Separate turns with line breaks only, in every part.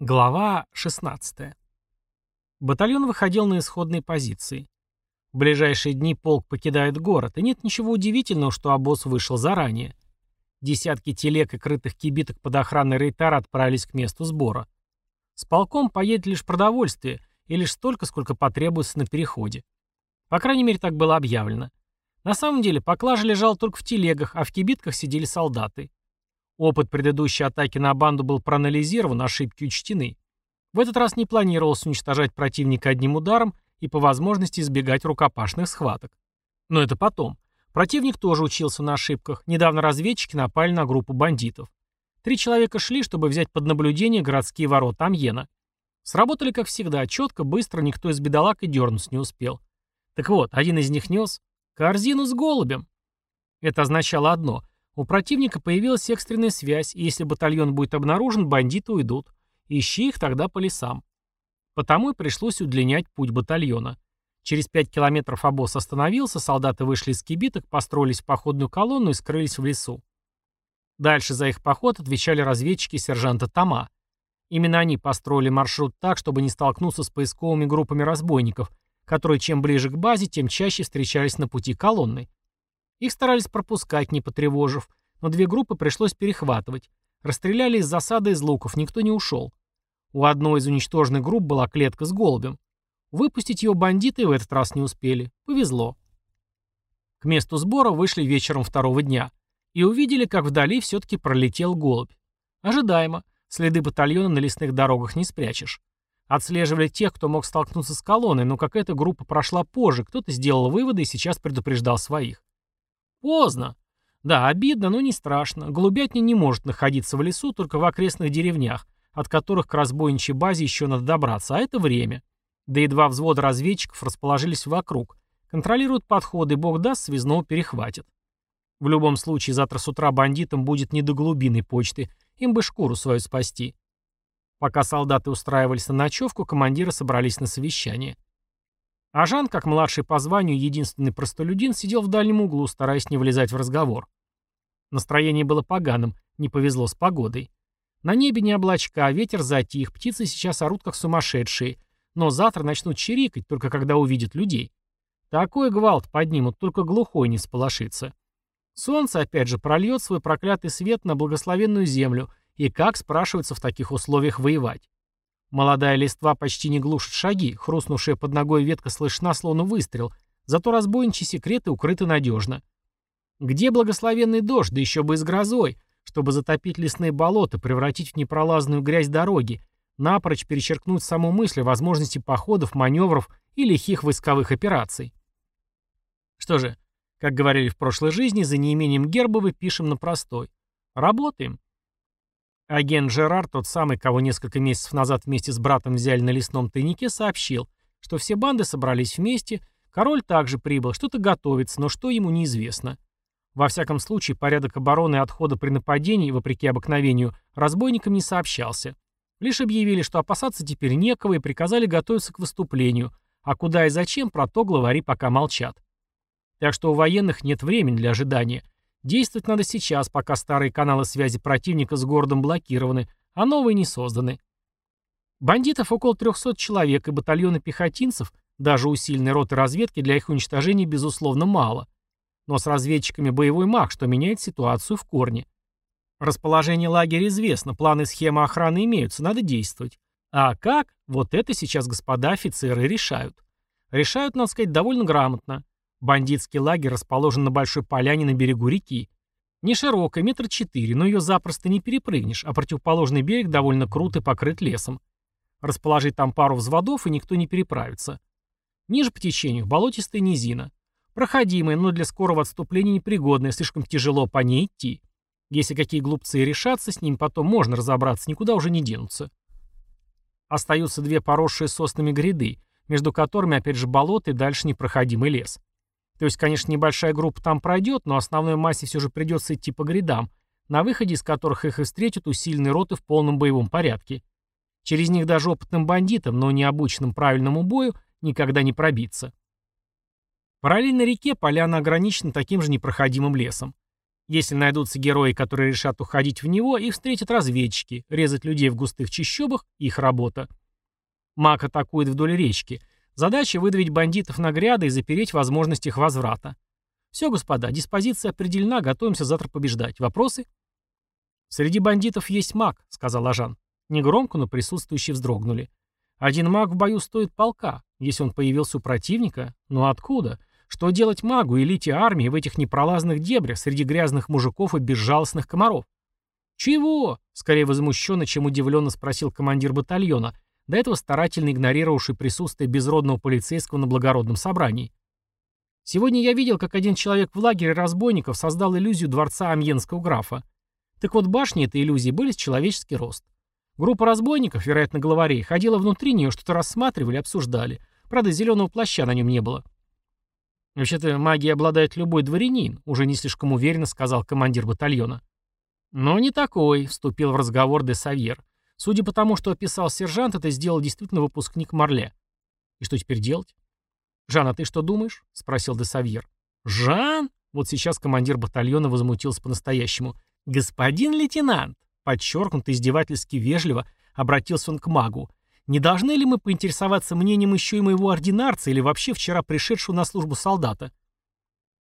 Глава 16. Батальон выходил на исходные позиции. В ближайшие дни полк покидает город, и нет ничего удивительного, что обоз вышел заранее. Десятки телег и крытых кибиток под охраной рейтара отправились к месту сбора. С полком поедет лишь продовольствие, и лишь столько, сколько потребуется на переходе. По крайней мере, так было объявлено. На самом деле, поклажа лежала только в телегах, а в кибитках сидели солдаты. Опыт предыдущей атаки на банду был проанализирован, ошибки учтены. В этот раз не планировалось уничтожать противника одним ударом и по возможности избегать рукопашных схваток. Но это потом. Противник тоже учился на ошибках. Недавно разведчики напали на группу бандитов. Три человека шли, чтобы взять под наблюдение городские ворота Амьена. Сработали, как всегда, четко, быстро, никто из бедолаг и дернуть не успел. Так вот, один из них нес корзину с голубем. Это означало одно — у противника появилась экстренная связь, и если батальон будет обнаружен, бандиты уйдут. Ищи их тогда по лесам. Потому и пришлось удлинять путь батальона. Через пять километров обоз остановился, солдаты вышли из кибиток, построились в походную колонну и скрылись в лесу. Дальше за их поход отвечали разведчики сержанта Тома. Именно они построили маршрут так, чтобы не столкнуться с поисковыми группами разбойников, которые чем ближе к базе, тем чаще встречались на пути колонны. Их старались пропускать, не потревожив, но две группы пришлось перехватывать. Расстреляли из засады из луков, никто не ушел. У одной из уничтоженных групп была клетка с голубем. Выпустить его бандиты в этот раз не успели. Повезло. К месту сбора вышли вечером второго дня и увидели, как вдали все-таки пролетел голубь. Ожидаемо. Следы батальона на лесных дорогах не спрячешь. Отслеживали тех, кто мог столкнуться с колонной, но какая-то группа прошла позже, кто-то сделал выводы и сейчас предупреждал своих. Поздно. Да, обидно, но не страшно. Голубятня не может находиться в лесу, только в окрестных деревнях, от которых к разбойничьей базе еще надо добраться, а это время. Да и два взвода разведчиков расположились вокруг. Контролируют подходы, бог даст, связного перехватят. В любом случае, завтра с утра бандитам будет не до глубины почты, им бы шкуру свою спасти. Пока солдаты устраивались на ночевку, командиры собрались на совещание. А Жан, как младший по званию единственный простолюдин, сидел в дальнем углу, стараясь не влезать в разговор. Настроение было поганым, не повезло с погодой. На небе не облачка, ветер затих, птицы сейчас орут как сумасшедшие, но завтра начнут чирикать, только когда увидят людей. Такой гвалт поднимут, только глухой не сполошится. Солнце опять же прольет свой проклятый свет на благословенную землю, и как, спрашивается, в таких условиях воевать? Молодая листва почти не глушит шаги, хрустнувшая под ногой ветка слышна, словно выстрел, зато разбойничьи секреты укрыты надежно. Где благословенный дождь, да еще бы и с грозой, чтобы затопить лесные болота, превратить в непролазную грязь дороги, напрочь перечеркнуть саму мысль о возможности походов, маневров и лихих войсковых операций. Что же, как говорили в прошлой жизни, за неимением Гербовой пишем на простой. Работаем. Агент Жерар, тот самый, кого несколько месяцев назад вместе с братом взяли на лесном тайнике, сообщил, что все банды собрались вместе, король также прибыл, что-то готовится, но что ему неизвестно. Во всяком случае, порядок обороны и отхода при нападении, вопреки обыкновению, разбойникам не сообщался. Лишь объявили, что опасаться теперь некого и приказали готовиться к выступлению, а куда и зачем, про то главари пока молчат. Так что у военных нет времени для ожидания, Действовать надо сейчас, пока старые каналы связи противника с городом блокированы, а новые не созданы. Бандитов около 300 человек и батальоны пехотинцев, даже усиленной роты разведки для их уничтожения, безусловно, мало. Но с разведчиками боевой маг, что меняет ситуацию в корне. Расположение лагеря известно, планы и схемы охраны имеются, надо действовать. А как? Вот это сейчас господа офицеры решают. Решают, надо сказать, довольно грамотно. Бандитский лагерь расположен на большой поляне на берегу реки. Не широкая, метр четыре, но ее запросто не перепрыгнешь, а противоположный берег довольно крут и покрыт лесом. Расположить там пару взводов, и никто не переправится. Ниже по течению болотистая низина. Проходимая, но для скорого отступления непригодная, слишком тяжело по ней идти. Если какие глупцы решатся, с ним потом можно разобраться, никуда уже не денутся. Остаются две поросшие соснами гряды, между которыми опять же болото и дальше непроходимый лес. То есть, конечно, небольшая группа там пройдет, но основной массе все же придется идти по грядам, на выходе из которых их и встретят усиленные роты в полном боевом порядке. Через них даже опытным бандитам, но не обученным правильному бою, никогда не пробиться. Параллельно реке поляна ограничена таким же непроходимым лесом. Если найдутся герои, которые решат уходить в него, их встретят разведчики, резать людей в густых чащобах – их работа. Маг атакует вдоль речки. Задача – выдавить бандитов на гряды и запереть возможность их возврата. Все, господа, диспозиция определена, готовимся завтра побеждать. Вопросы? Среди бандитов есть маг, сказал Ажан. Негромко, но присутствующие вздрогнули. Один маг в бою стоит полка. Если он появился у противника, ну откуда? Что делать магу, элите армии в этих непролазных дебрях среди грязных мужиков и безжалостных комаров? «Чего?» — скорее возмущенно, чем удивленно спросил командир батальона, до этого старательно игнорировавший присутствие безродного полицейского на благородном собрании. Сегодня я видел, как один человек в лагере разбойников создал иллюзию дворца амьенского графа. Так вот, башни этой иллюзии были с человеческий рост. Группа разбойников, вероятно, главарей, ходила внутри нее, что-то рассматривали, обсуждали. Правда, зеленого плаща на нем не было. «Вообще-то магией обладает любой дворянин», — уже не слишком уверенно сказал командир батальона. «Но не такой», — вступил в разговор де Савьер. Судя по тому, что описал сержант, это сделал действительно выпускник Марле. И что теперь делать? «Жан, а ты что думаешь?» — спросил де Савьер. «Жан?» — вот сейчас командир батальона возмутился по-настоящему. «Господин лейтенант!» — подчеркнуто издевательски вежливо обратился он к магу. «Не должны ли мы поинтересоваться мнением еще и моего ординарца или вообще вчера пришедшего на службу солдата?»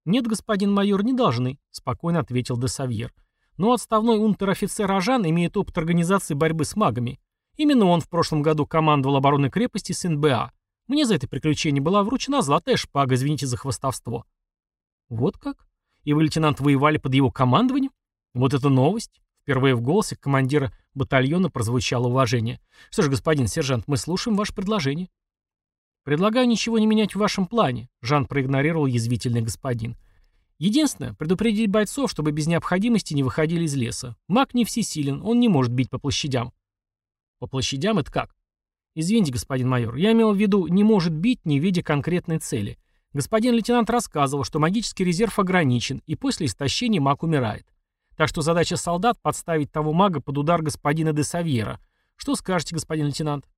«Нет, господин майор, не должны», — спокойно ответил де Савьер. Но отставной унтер-офицер Ажан имеет опыт организации борьбы с магами. Именно он в прошлом году командовал обороной крепости с НБА. Мне за это приключение была вручена золотая шпага, извините за хвостовство. Вот как? И вы, лейтенант, воевали под его командованием? Вот это новость. Впервые в голосе командира батальона прозвучало уважение. Что ж, господин сержант, мы слушаем ваше предложение. Предлагаю ничего не менять в вашем плане, Жан проигнорировал язвительный господин. Единственное, предупредить бойцов, чтобы без необходимости не выходили из леса. Маг не всесилен, он не может бить по площадям. По площадям это как? Извините, господин майор, я имел в виду, не может бить, не видя конкретной цели. Господин лейтенант рассказывал, что магический резерв ограничен, и после истощения маг умирает. Так что задача солдат — подставить того мага под удар господина де Савьера. Что скажете, господин лейтенант?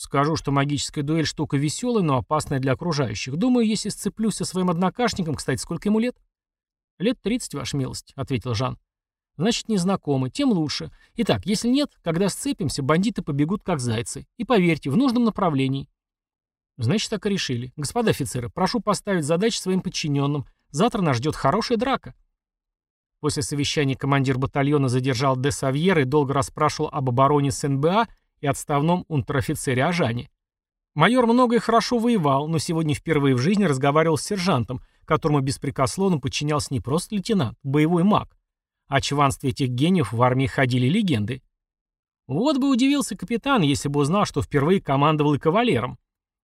Скажу, что магическая дуэль штука веселая, но опасная для окружающих. Думаю, если сцеплюсь со своим однокашником, кстати, сколько ему лет? Лет 30, ваша милость, ответил Жан. Значит, не знакомы, тем лучше. Итак, если нет, когда сцепимся, бандиты побегут как зайцы. И поверьте, в нужном направлении. Значит, так и решили. Господа офицеры, прошу поставить задачи своим подчиненным. Завтра нас ждет хорошая драка. После совещания командир батальона задержал де Савьера и долго расспрашивал об обороне СНБА и отставном унтер-офицере Ажане. Майор много и хорошо воевал, но сегодня впервые в жизни разговаривал с сержантом, которому беспрекословно подчинялся не просто лейтенант, боевой маг. О чванстве этих гениев в армии ходили легенды. Вот бы удивился капитан, если бы узнал, что впервые командовал и кавалером.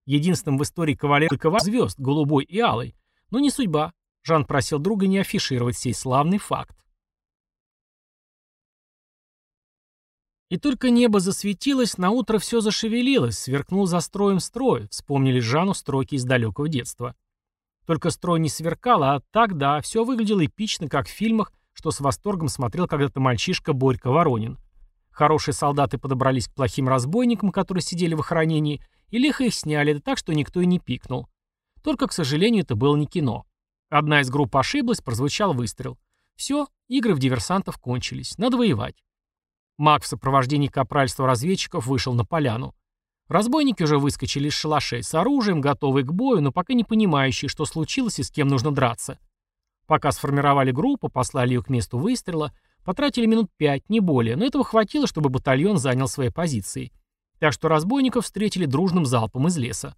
Единственным в истории кавалер и звезд, голубой и алый. Но не судьба. Жан просил друга не афишировать сей славный факт. И только небо засветилось, на утро все зашевелилось, сверкнул за строем строй, вспомнили Жану строки из далекого детства. Только строй не сверкал, а так, да, все выглядело эпично, как в фильмах, что с восторгом смотрел когда-то мальчишка Борька Воронин. Хорошие солдаты подобрались к плохим разбойникам, которые сидели в охранении, и лихо их сняли, да так, что никто и не пикнул. Только, к сожалению, это было не кино. Одна из групп ошиблась, прозвучал выстрел. Все, игры в диверсантов кончились, надо воевать. Маг в сопровождении капральства разведчиков вышел на поляну. Разбойники уже выскочили из шалашей с оружием, готовые к бою, но пока не понимающие, что случилось и с кем нужно драться. Пока сформировали группу, послали ее к месту выстрела, потратили минут пять, не более, но этого хватило, чтобы батальон занял свои позиции. Так что разбойников встретили дружным залпом из леса.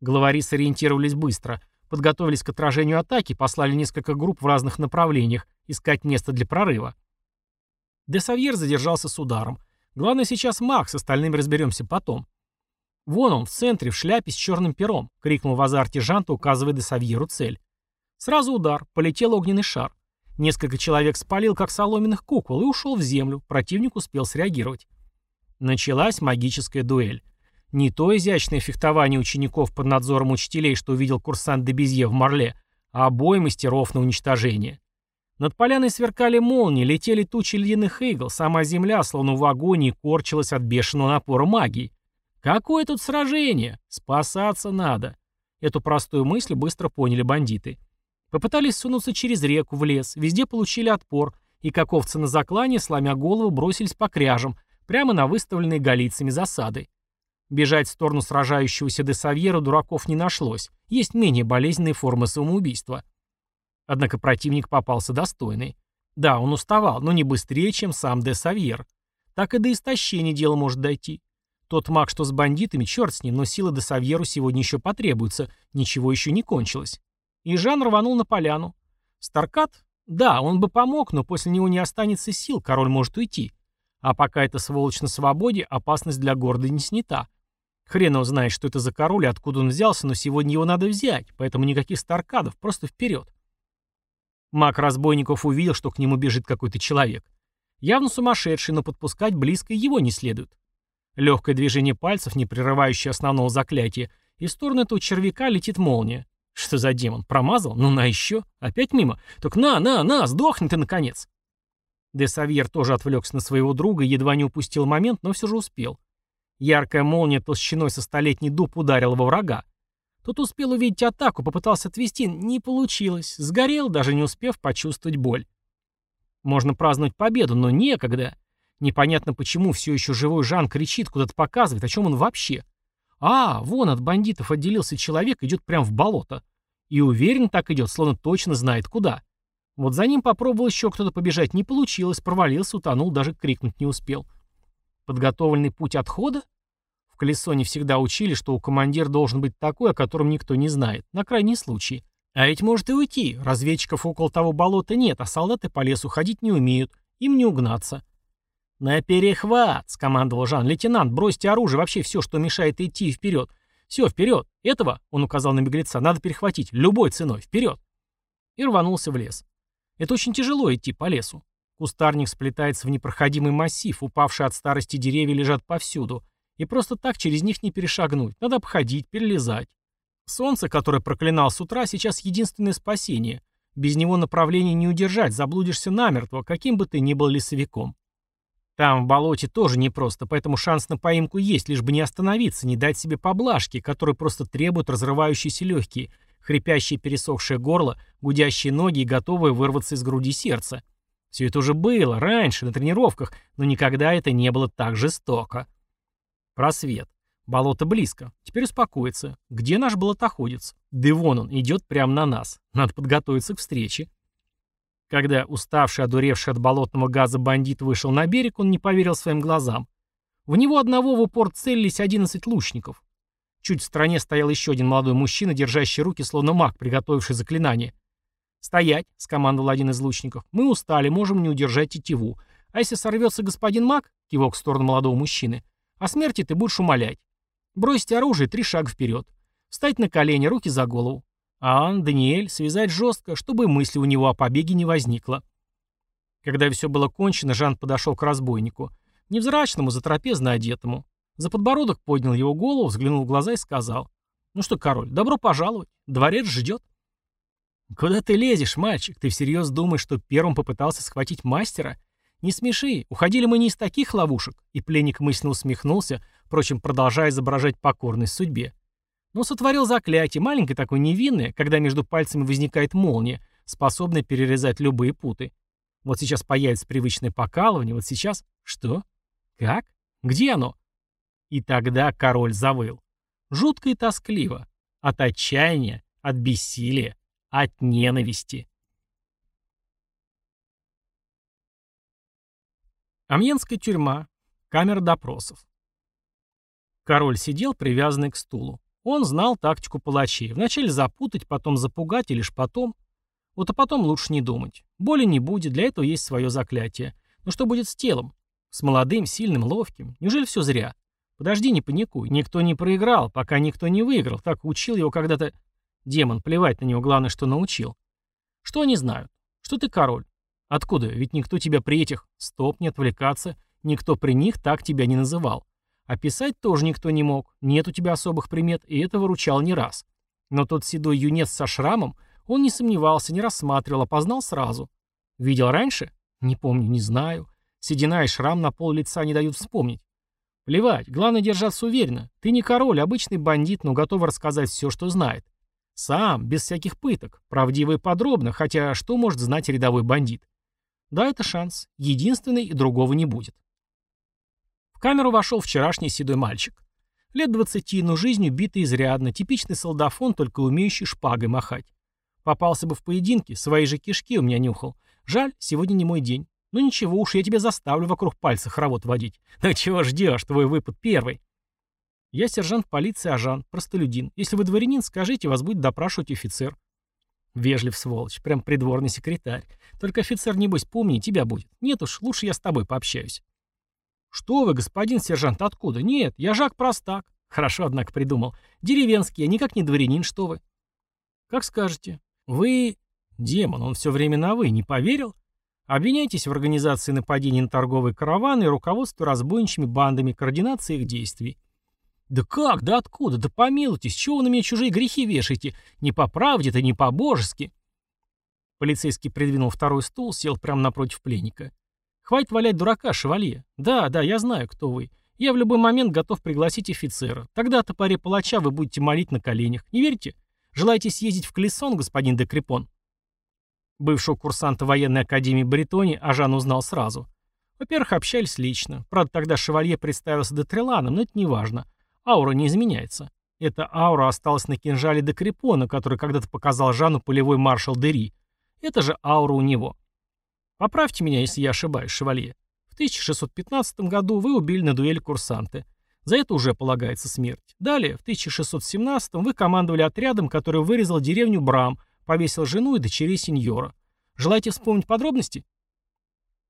Главари сориентировались быстро, подготовились к отражению атаки, послали несколько групп в разных направлениях, искать место для прорыва. Де Савьер задержался с ударом. Главное сейчас маг, с остальными разберемся потом. «Вон он, в центре, в шляпе с черным пером», — крикнул в азарте Жанта, указывая Де Савьеру цель. Сразу удар, полетел огненный шар. Несколько человек спалил, как соломенных кукол, и ушел в землю. Противник успел среагировать. Началась магическая дуэль. Не то изящное фехтование учеников под надзором учителей, что увидел курсант Дебезье в Марле, а бой мастеров на уничтожение. Над поляной сверкали молнии, летели тучи ледяных игл, сама земля, словно в агонии, корчилась от бешеного напора магии. Какое тут сражение? Спасаться надо. Эту простую мысль быстро поняли бандиты. Попытались сунуться через реку в лес, везде получили отпор, и как овцы на заклане, сломя голову, бросились по кряжам, прямо на выставленные галийцами засады. Бежать в сторону сражающегося де Савьера дураков не нашлось, есть менее болезненные формы самоубийства. Однако противник попался достойный. Да, он уставал, но не быстрее, чем сам де Савьер. Так и до истощения дело может дойти. Тот маг, что с бандитами, черт с ним, но силы де Савьеру сегодня еще потребуются, ничего еще не кончилось. И Жан рванул на поляну. Старкат? Да, он бы помог, но после него не останется сил, король может уйти. А пока эта сволочь на свободе, опасность для города не снята. Хрен его знает, что это за король и откуда он взялся, но сегодня его надо взять, поэтому никаких старкадов, просто вперед. Маг разбойников увидел, что к нему бежит какой-то человек. Явно сумасшедший, но подпускать близко его не следует. Легкое движение пальцев, не прерывающее основного заклятия, и в сторону этого червяка летит молния. Что за демон? Промазал? Ну на еще? Опять мимо? Так на, на, на, сдохни ты наконец. Де Савьер тоже отвлекся на своего друга едва не упустил момент, но все же успел. Яркая молния толщиной со столетний дуб ударила во врага. Тот успел увидеть атаку, попытался отвести, не получилось, сгорел, даже не успев почувствовать боль. Можно праздновать победу, но некогда. Непонятно почему все еще живой Жан кричит, куда-то показывает, о чем он вообще. А, вон от бандитов отделился человек, идет прямо в болото. И уверен так идет, словно точно знает куда. Вот за ним попробовал еще кто-то побежать, не получилось, провалился, утонул, даже крикнуть не успел. Подготовленный путь отхода? Колесо не всегда учили, что у командира должен быть такой, о котором никто не знает, на крайний случай. А ведь может и уйти, разведчиков около того болота нет, а солдаты по лесу ходить не умеют, им не угнаться. «На перехват!» — скомандовал Жан. «Лейтенант, бросьте оружие, вообще все, что мешает идти вперед. Все, вперед! Этого, — он указал на беглеца, — надо перехватить, любой ценой, вперед!» И рванулся в лес. Это очень тяжело идти по лесу. Кустарник сплетается в непроходимый массив, упавшие от старости деревья лежат повсюду, и просто так через них не перешагнуть, надо обходить, перелезать. Солнце, которое проклинал с утра, сейчас единственное спасение. Без него направление не удержать, заблудишься намертво, каким бы ты ни был лесовиком. Там, в болоте, тоже непросто, поэтому шанс на поимку есть, лишь бы не остановиться, не дать себе поблажки, которые просто требуют разрывающиеся легкие, хрипящее пересохшее горло, гудящие ноги и готовые вырваться из груди сердца. Все это уже было, раньше, на тренировках, но никогда это не было так жестоко. Просвет. Болото близко. Теперь успокоиться. Где наш болотоходец? Да вон он, идет прямо на нас. Надо подготовиться к встрече. Когда уставший, одуревший от болотного газа бандит вышел на берег, он не поверил своим глазам. В него одного в упор целились 11 лучников. Чуть в стороне стоял еще один молодой мужчина, держащий руки, словно маг, приготовивший заклинание. «Стоять!» — скомандовал один из лучников. «Мы устали, можем не удержать тетиву. А если сорвется господин маг?» — кивок в сторону молодого мужчины. «О смерти ты будешь умолять. Бросить оружие три шага вперед. Встать на колени, руки за голову. Ан, Даниэль, связать жестко, чтобы мысли у него о побеге не возникло. Когда все было кончено, Жан подошел к разбойнику. Невзрачному, затрапезно одетому. За подбородок поднял его голову, взглянул в глаза и сказал. «Ну что, король, добро пожаловать. Дворец ждет». «Куда ты лезешь, мальчик? Ты всерьез думаешь, что первым попытался схватить мастера? Не смеши, уходили мы не из таких ловушек». И пленник мысленно усмехнулся, впрочем, продолжая изображать покорность судьбе. Но сотворил заклятие, маленькое такое невинное, когда между пальцами возникает молния, способная перерезать любые путы. Вот сейчас появится привычное покалывание, вот сейчас... Что? Как? Где оно? И тогда король завыл. Жутко и тоскливо. От отчаяния, от бессилия, от ненависти. Амьенская тюрьма. Камера допросов. Король сидел, привязанный к стулу. Он знал тактику палачей. Вначале запутать, потом запугать и лишь потом... Вот а потом лучше не думать. Боли не будет, для этого есть свое заклятие. Но что будет с телом? С молодым, сильным, ловким? Неужели все зря? Подожди, не паникуй. Никто не проиграл, пока никто не выиграл. Так учил его когда-то... Демон, плевать на него, главное, что научил. Что они знают? Что ты король? Откуда? Ведь никто тебя при этих... Стоп, не отвлекаться. Никто при них так тебя не называл. А писать тоже никто не мог, нет у тебя особых примет, и это выручал не раз. Но тот седой юнец со шрамом, он не сомневался, не рассматривал, опознал сразу. Видел раньше? Не помню, не знаю. Седина и шрам на пол лица не дают вспомнить. Плевать, главное держаться уверенно. Ты не король, обычный бандит, но готов рассказать все, что знает. Сам, без всяких пыток, правдиво и подробно, хотя что может знать рядовой бандит? Да, это шанс. Единственный и другого не будет. В камеру вошел вчерашний седой мальчик. Лет двадцати, но жизнью битый изрядно, типичный солдафон, только умеющий шпагой махать. Попался бы в поединке, свои же кишки у меня нюхал. Жаль, сегодня не мой день. Ну ничего уж, я тебя заставлю вокруг пальца хоровод водить. Так чего ждешь, твой выпад первый. Я сержант полиции Ажан, простолюдин. Если вы дворянин, скажите, вас будет допрашивать офицер. Вежлив сволочь, прям придворный секретарь. Только офицер, небось, помни, тебя будет. Нет уж, лучше я с тобой пообщаюсь. Что вы, господин сержант, откуда? Нет, я Жак Простак. Хорошо, однако, придумал. Деревенский, я никак не дворянин, что вы. Как скажете. Вы... Демон, он все время на «вы», не поверил? Обвиняйтесь в организации нападений на торговые караваны и руководстве разбойничьими бандами, координации их действий. «Да как? Да откуда? Да помилуйтесь, чего вы на меня чужие грехи вешаете? Не по правде-то, не по-божески!» Полицейский придвинул второй стул, сел прямо напротив пленника. «Хватит валять дурака, шевалье. Да, да, я знаю, кто вы. Я в любой момент готов пригласить офицера. Тогда о топоре палача вы будете молить на коленях. Не верите? Желаете съездить в Колесон, господин де Крепон?» Бывшего курсанта военной академии Бретони Ажан узнал сразу. Во-первых, общались лично. Правда, тогда шевалье представился Детреланом, но это не важно. Аура не изменяется. Эта аура осталась на кинжале до Крепона, который когда-то показал Жану полевой маршал Дери. Это же аура у него. Поправьте меня, если я ошибаюсь, шевалье. В 1615 году вы убили на дуэли курсанты. За это уже полагается смерть. Далее, в 1617 вы командовали отрядом, который вырезал деревню Брам, повесил жену и дочерей сеньора. Желаете вспомнить подробности?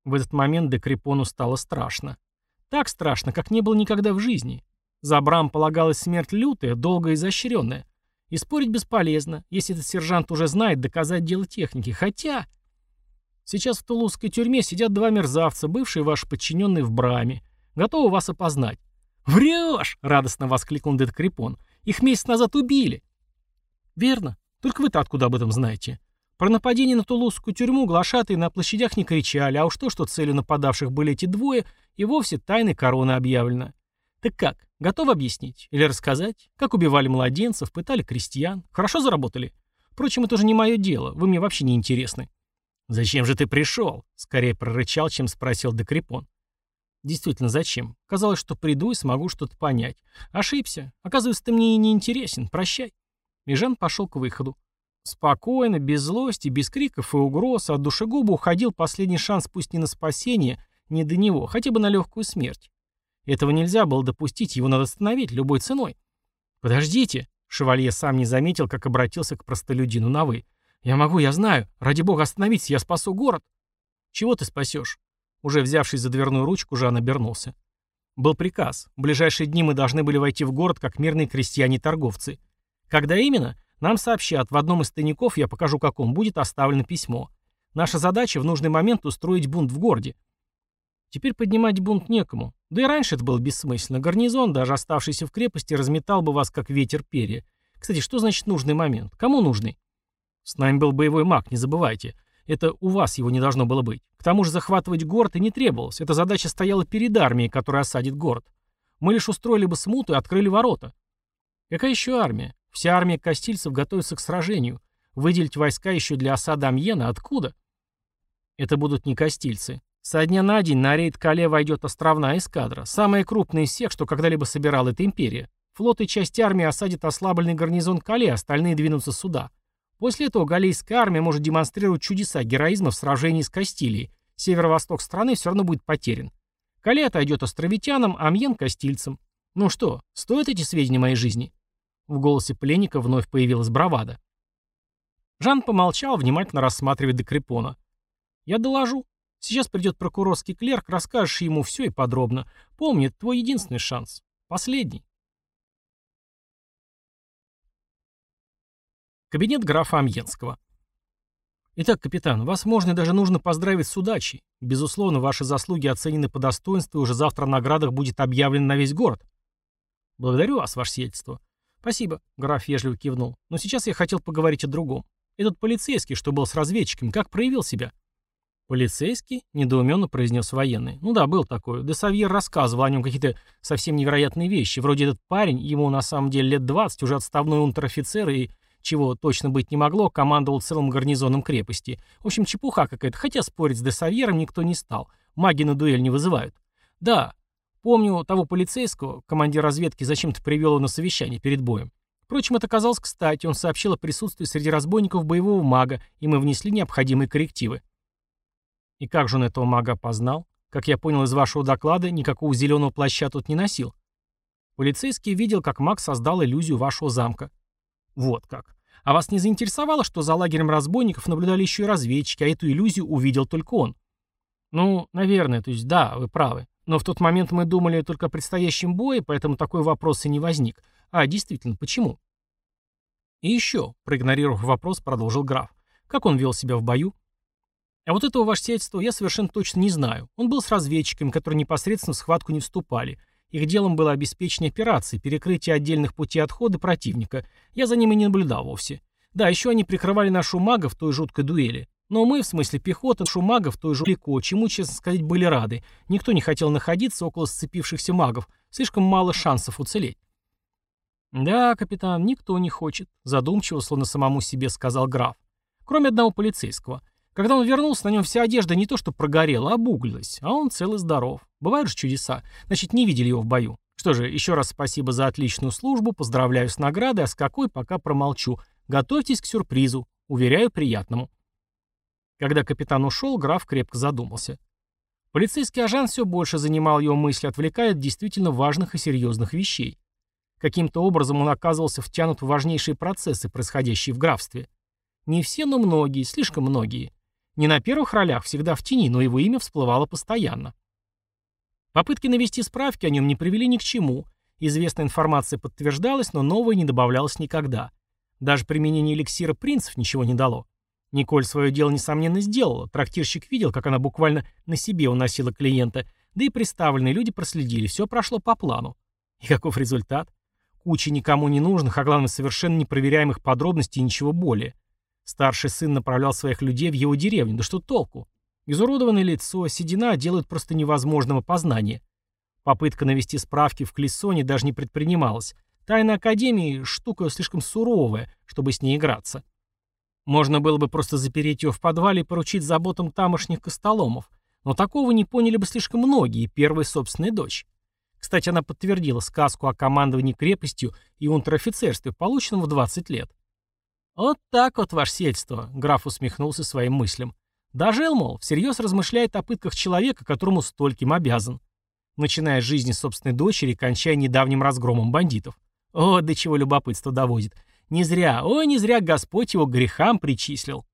В этот момент Декрепону стало страшно. Так страшно, как не было никогда в жизни. За Абрам полагалась смерть лютая, долгая и изощренная. И спорить бесполезно. Если этот сержант уже знает, доказать дело техники. Хотя... Сейчас в тулузской тюрьме сидят два мерзавца, бывшие ваши подчиненные в Браме. Готовы вас опознать. «Врешь!» — радостно воскликнул Дед Крипон. «Их месяц назад убили!» «Верно. Только вы-то откуда об этом знаете?» Про нападение на тулузскую тюрьму глашатые на площадях не кричали, а уж то, что целью нападавших были эти двое, и вовсе тайной короны объявлено. Так как, готовы объяснить? Или рассказать? Как убивали младенцев, пытали крестьян? Хорошо заработали? Впрочем, это же не мое дело, вы мне вообще не интересны. «Зачем же ты пришел?» — скорее прорычал, чем спросил Декрепон. «Действительно, зачем? Казалось, что приду и смогу что-то понять. Ошибся. Оказывается, ты мне и не интересен. Прощай». И Жан пошел к выходу. Спокойно, без злости, без криков и угроз, от душегуба уходил последний шанс пусть не на спасение, не до него, хотя бы на легкую смерть. Этого нельзя было допустить, его надо остановить любой ценой. «Подождите!» — шевалье сам не заметил, как обратился к простолюдину на «вы». «Я могу, я знаю. Ради бога, остановитесь, я спасу город». «Чего ты спасешь?» Уже взявшись за дверную ручку, Жан обернулся. «Был приказ. В ближайшие дни мы должны были войти в город, как мирные крестьяне-торговцы. Когда именно? Нам сообщат. В одном из тайников, я покажу каком, будет оставлено письмо. Наша задача в нужный момент устроить бунт в городе. Теперь поднимать бунт некому. Да и раньше это было бессмысленно. Гарнизон, даже оставшийся в крепости, разметал бы вас, как ветер перья. Кстати, что значит нужный момент? Кому нужный? С нами был боевой маг, не забывайте. Это у вас его не должно было быть. К тому же захватывать город и не требовалось. Эта задача стояла перед армией, которая осадит город. Мы лишь устроили бы смуту и открыли ворота. Какая еще армия? Вся армия кастильцев готовится к сражению. Выделить войска еще для осады Амьена откуда? Это будут не кастильцы. Со дня на день на рейд Кале войдет островная эскадра, самая крупная из всех, что когда-либо собирала эта империя. Флот и часть армии осадят ослабленный гарнизон Кале, остальные двинутся сюда. После этого галлийская армия может демонстрировать чудеса героизма в сражении с Кастилией. Северо-восток страны все равно будет потерян. Кале отойдет островитянам, Амьен – кастильцам. Ну что, стоят эти сведения моей жизни? В голосе пленника вновь появилась бравада. Жан помолчал, внимательно рассматривая Декрепона. «Я доложу. Сейчас придет прокурорский клерк, расскажешь ему все и подробно. Помни, это твой единственный шанс. Последний. Кабинет графа Амьенского. Итак, капитан, вас можно и даже нужно поздравить с удачей. Безусловно, ваши заслуги оценены по достоинству, и уже завтра в наградах будет объявлен на весь город. Благодарю вас, ваше сиятельство. Спасибо, граф вежливо кивнул. Но сейчас я хотел поговорить о другом. Этот полицейский, что был с разведчиком, как проявил себя? «Полицейский?» — недоуменно произнес военный. «Ну да, был такой. Де Савьер рассказывал о нем какие-то совсем невероятные вещи. Вроде этот парень, ему на самом деле лет 20, уже отставной унтер-офицер и чего точно быть не могло, командовал целым гарнизоном крепости. В общем, чепуха какая-то, хотя спорить с Десавьером никто не стал. Маги на дуэль не вызывают. Да, помню того полицейского, командир разведки зачем-то привел его на совещание перед боем. Впрочем, это оказалось кстати, он сообщил о присутствии среди разбойников боевого мага, и мы внесли необходимые коррективы. И как же он этого мага опознал? Как я понял из вашего доклада, никакого зеленого плаща тут не носил. Полицейский видел, как маг создал иллюзию вашего замка. Вот как. А вас не заинтересовало, что за лагерем разбойников наблюдали еще и разведчики, а эту иллюзию увидел только он? Ну, наверное, то есть да, вы правы. Но в тот момент мы думали только о предстоящем бое, поэтому такой вопрос и не возник. А, действительно, почему? И еще, проигнорировав вопрос, продолжил граф. Как он вел себя в бою? А вот этого ваше сиятельство я совершенно точно не знаю. Он был с разведчиками, которые непосредственно в схватку не вступали. Их делом было обеспечение операции, перекрытие отдельных путей отхода противника. Я за ним и не наблюдал вовсе. Да, еще они прикрывали нашу мага в той жуткой дуэли. Но мы, в смысле пехота, нашу мага в той же далеко, чему, честно сказать, были рады. Никто не хотел находиться около сцепившихся магов. Слишком мало шансов уцелеть. «Да, капитан, никто не хочет», — задумчиво, словно самому себе сказал граф. «Кроме одного полицейского. Когда он вернулся, на нем вся одежда не то что прогорела, а обуглилась, а он цел и здоров. Бывают же чудеса. Значит, не видели его в бою. Что же, еще раз спасибо за отличную службу, поздравляю с наградой, а с какой пока промолчу. Готовьтесь к сюрпризу. Уверяю, приятному. Когда капитан ушел, граф крепко задумался. Полицейский ажан все больше занимал его мысли, отвлекая от действительно важных и серьезных вещей. Каким-то образом он оказывался втянут в важнейшие процессы, происходящие в графстве. Не все, но многие, слишком многие. Не на первых ролях, всегда в тени, но его имя всплывало постоянно. Попытки навести справки о нем не привели ни к чему. Известная информация подтверждалась, но новая не добавлялась никогда. Даже применение эликсира принцев ничего не дало. Николь свое дело, несомненно, сделала. Трактирщик видел, как она буквально на себе уносила клиента, да и представленные люди проследили, все прошло по плану. И каков результат? Куча никому не нужных, а главное, совершенно непроверяемых подробностей и ничего более. Старший сын направлял своих людей в его деревню. Да что толку? Изуродованное лицо, седина делают просто невозможным опознание. Попытка навести справки в Клессоне даже не предпринималась. Тайна Академии – штука слишком суровая, чтобы с ней играться. Можно было бы просто запереть ее в подвале и поручить заботам тамошних костоломов. Но такого не поняли бы слишком многие, первая собственная дочь. Кстати, она подтвердила сказку о командовании крепостью и унтер-офицерстве, полученном в 20 лет. «Вот так вот, ваше сельство», — граф усмехнулся своим мыслям. «Дожил, мол, всерьез размышляет о пытках человека, которому стольким обязан. Начиная с жизни собственной дочери кончая недавним разгромом бандитов. О, до чего любопытство доводит. Не зря, ой, не зря Господь его грехам причислил».